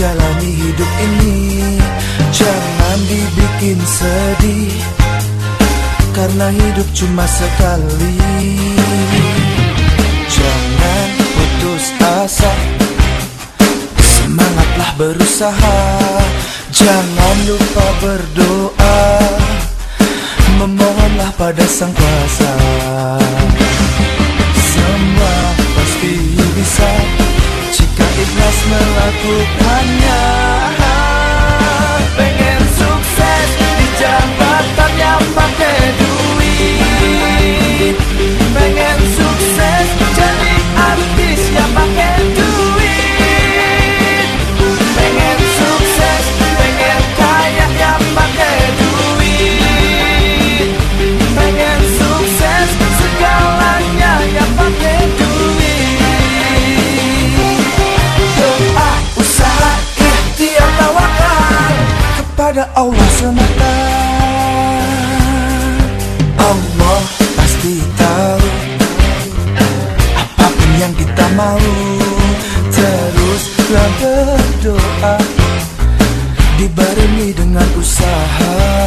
menjalani hidup ini. Jangan dibikin sedih Karena hidup cuma sekali. Jangan putus asa Semangatlah berusaha. Jangan lupa berdoa Memohonlah pada sang kuasa. Semua ikhlas melakukannya pada Allah semata. Allah pasti tahu Apa pun yang kita mau. Teruslah berdoa Dibarengi dengan usaha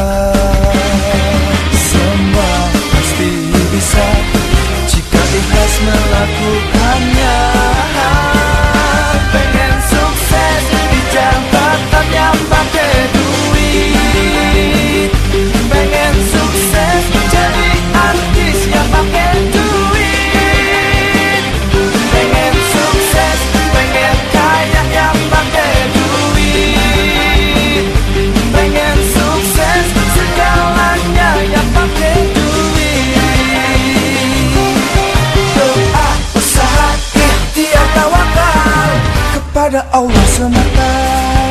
kepada Allah semata.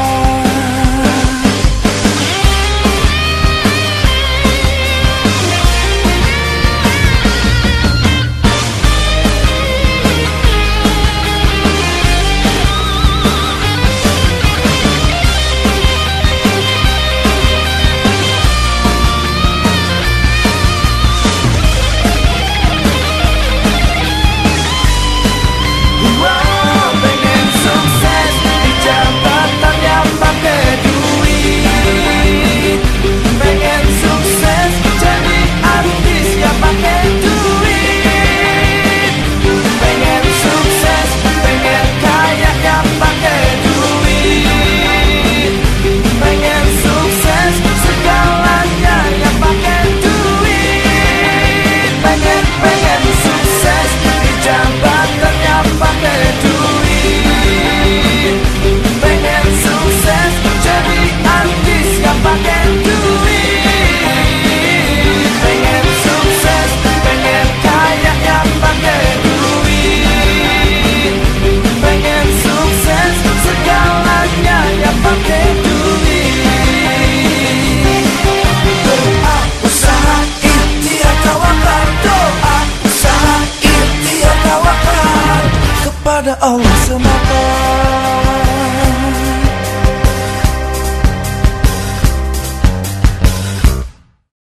ada Allah semata